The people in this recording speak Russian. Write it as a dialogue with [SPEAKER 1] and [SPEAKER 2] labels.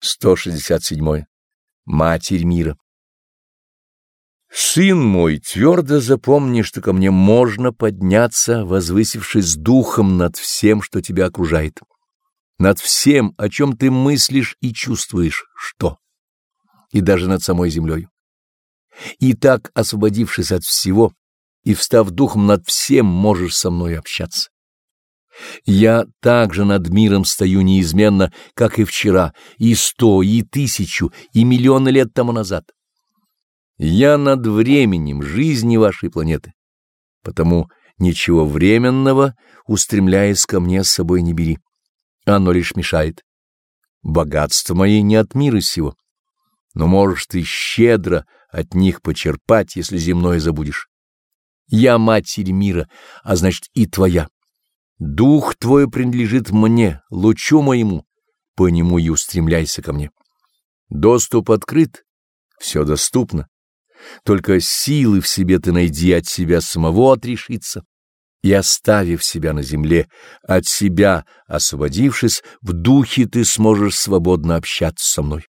[SPEAKER 1] 167. Матерь мира. Сын мой, твердо запомни, что ко мне можно подняться, возвысившись духом над всем, что тебя окружает, над всем, о чем ты мыслишь и чувствуешь, что, и даже над самой землей. И так, освободившись от всего и встав духом над всем, можешь со мной общаться. Я также над миром стою неизменно, как и вчера, и сто, и тысячу, и миллионы лет тому назад. Я над временем жизни вашей планеты, потому ничего временного, устремляясь ко мне, с собой не бери. Оно лишь мешает. Богатство мои не от мира сего, но можешь ты щедро от них почерпать, если земное забудешь. Я матерь мира, а значит и твоя. Дух твой принадлежит мне, лучу моему, по нему и устремляйся ко мне. Доступ открыт, все доступно. Только силы в себе ты найди от себя самого отрешиться, и, оставив себя на земле, от себя освободившись, в духе ты сможешь свободно общаться со мной.